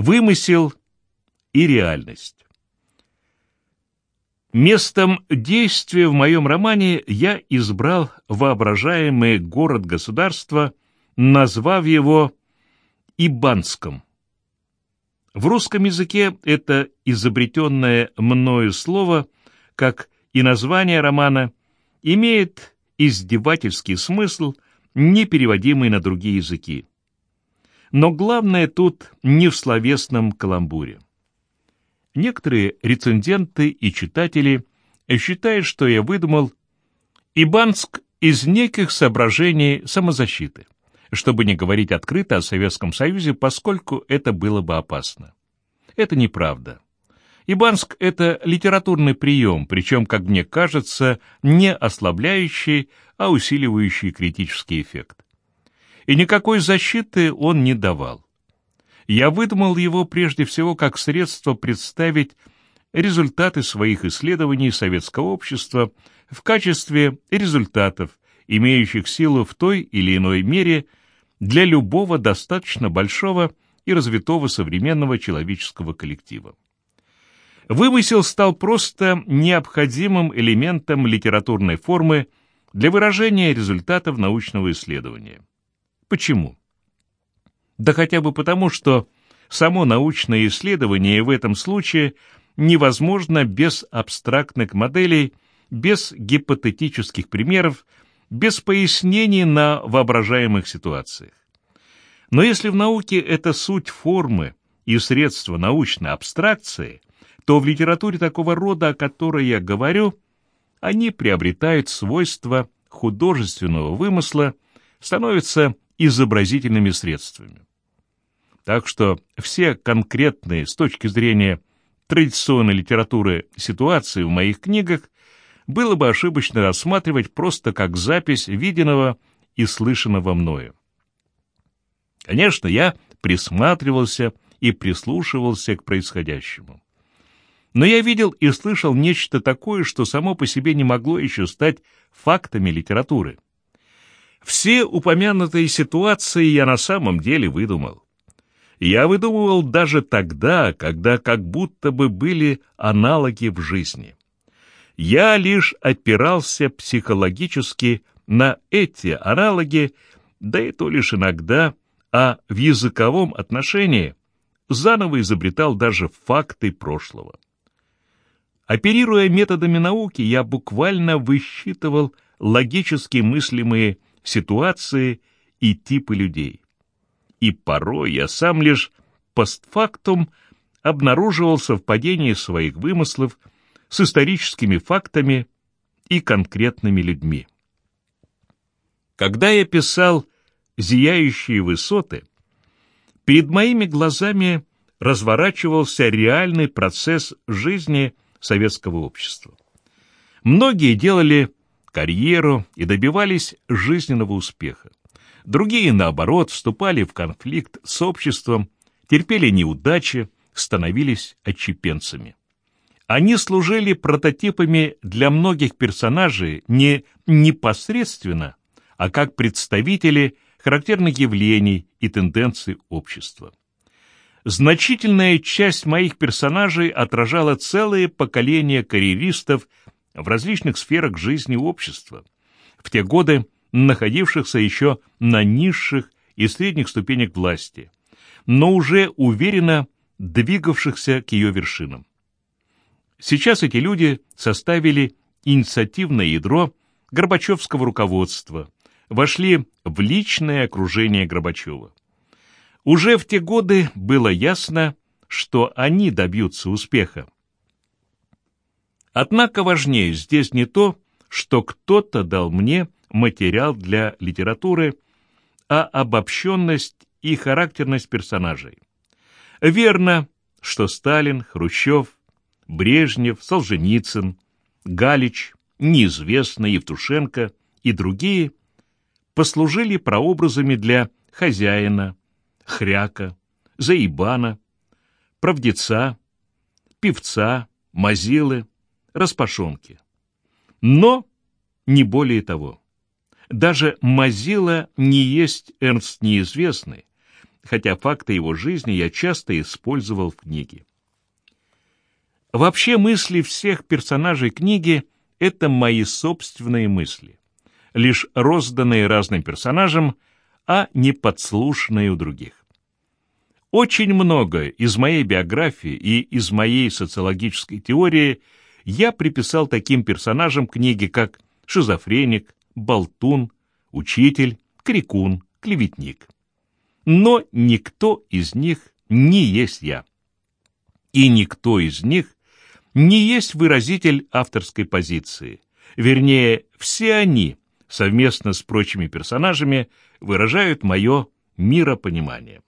Вымысел и реальность. Местом действия в моем романе я избрал воображаемый город-государство, назвав его Ибанском. В русском языке это изобретенное мною слово, как и название романа, имеет издевательский смысл, не переводимый на другие языки. Но главное тут не в словесном каламбуре. Некоторые рецензенты и читатели считают, что я выдумал Ибанск из неких соображений самозащиты, чтобы не говорить открыто о Советском Союзе, поскольку это было бы опасно. Это неправда. Ибанск — это литературный прием, причем, как мне кажется, не ослабляющий, а усиливающий критический эффект. И никакой защиты он не давал. Я выдумал его прежде всего как средство представить результаты своих исследований советского общества в качестве результатов, имеющих силу в той или иной мере для любого достаточно большого и развитого современного человеческого коллектива. Вымысел стал просто необходимым элементом литературной формы для выражения результатов научного исследования. Почему? Да хотя бы потому, что само научное исследование в этом случае невозможно без абстрактных моделей, без гипотетических примеров, без пояснений на воображаемых ситуациях. Но если в науке это суть формы и средства научной абстракции, то в литературе такого рода, о которой я говорю, они приобретают свойства художественного вымысла, становятся изобразительными средствами. Так что все конкретные с точки зрения традиционной литературы ситуации в моих книгах было бы ошибочно рассматривать просто как запись виденного и слышанного мною. Конечно, я присматривался и прислушивался к происходящему. Но я видел и слышал нечто такое, что само по себе не могло еще стать фактами литературы. Все упомянутые ситуации я на самом деле выдумал. Я выдумывал даже тогда, когда как будто бы были аналоги в жизни. Я лишь опирался психологически на эти аналоги, да и то лишь иногда, а в языковом отношении заново изобретал даже факты прошлого. Оперируя методами науки, я буквально высчитывал логически мыслимые ситуации и типы людей. И порой я сам лишь постфактум обнаруживал совпадение своих вымыслов с историческими фактами и конкретными людьми. Когда я писал «Зияющие высоты», перед моими глазами разворачивался реальный процесс жизни советского общества. Многие делали карьеру и добивались жизненного успеха. Другие, наоборот, вступали в конфликт с обществом, терпели неудачи, становились отчепенцами. Они служили прототипами для многих персонажей не непосредственно, а как представители характерных явлений и тенденций общества. Значительная часть моих персонажей отражала целые поколения карьеристов в различных сферах жизни общества, в те годы находившихся еще на низших и средних ступенях власти, но уже уверенно двигавшихся к ее вершинам. Сейчас эти люди составили инициативное ядро Горбачевского руководства, вошли в личное окружение Горбачева. Уже в те годы было ясно, что они добьются успеха. Однако важнее здесь не то, что кто-то дал мне материал для литературы, а обобщенность и характерность персонажей. Верно, что Сталин, Хрущев, Брежнев, Солженицын, Галич, неизвестно Евтушенко и другие послужили прообразами для хозяина, хряка, заебана, правдеца, певца, мазилы, распашонки. Но не более того. Даже Мазила не есть Эрнст неизвестный, хотя факты его жизни я часто использовал в книге. Вообще мысли всех персонажей книги — это мои собственные мысли, лишь розданные разным персонажам, а не подслушанные у других. Очень многое из моей биографии и из моей социологической теории я приписал таким персонажам книги, как шизофреник, болтун, учитель, крикун, клеветник. Но никто из них не есть я. И никто из них не есть выразитель авторской позиции. Вернее, все они, совместно с прочими персонажами, выражают мое миропонимание.